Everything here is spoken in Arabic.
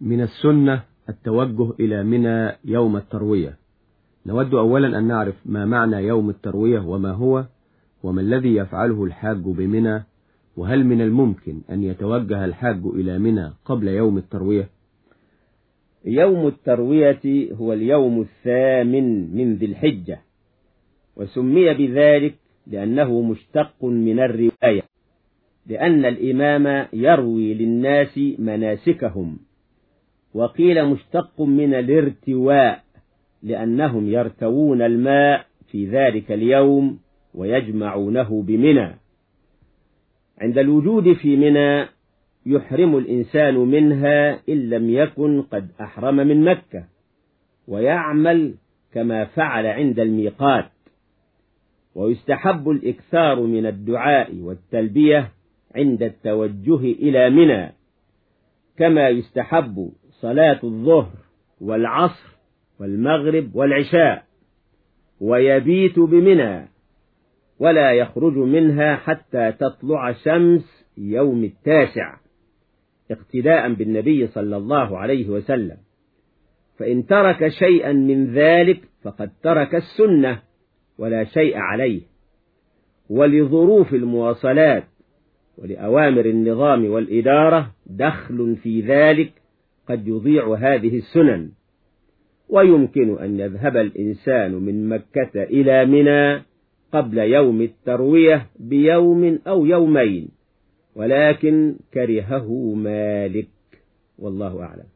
من السنة التوجه إلى منى يوم التروية. نود أولا أن نعرف ما معنى يوم التروية وما هو وما الذي يفعله الحاج بمنى وهل من الممكن أن يتوجه الحاج إلى منى قبل يوم التروية؟ يوم التروية هو اليوم الثامن من ذي الحجة وسمي بذلك لأنه مشتق من الرواية لأن الإمام يروي للناس مناسكهم. وقيل مشتق من الارتواء لأنهم يرتوون الماء في ذلك اليوم ويجمعونه بمنى. عند الوجود في منى يحرم الإنسان منها إن لم يكن قد أحرم من مكة ويعمل كما فعل عند الميقات. ويستحب الإكثار من الدعاء والتلبية عند التوجه إلى منى كما يستحب صلاة الظهر والعصر والمغرب والعشاء ويبيت بمنى ولا يخرج منها حتى تطلع شمس يوم التاسع اقتداء بالنبي صلى الله عليه وسلم. فإن ترك شيئا من ذلك فقد ترك السنة ولا شيء عليه. ولظروف المواصلات ولأوامر النظام والإدارة دخل في ذلك قد يضيع هذه السنن. ويمكن أن يذهب الإنسان من مكة إلى منى قبل يوم التروية بيوم أو يومين ولكن كرهه مالك. والله أعلم.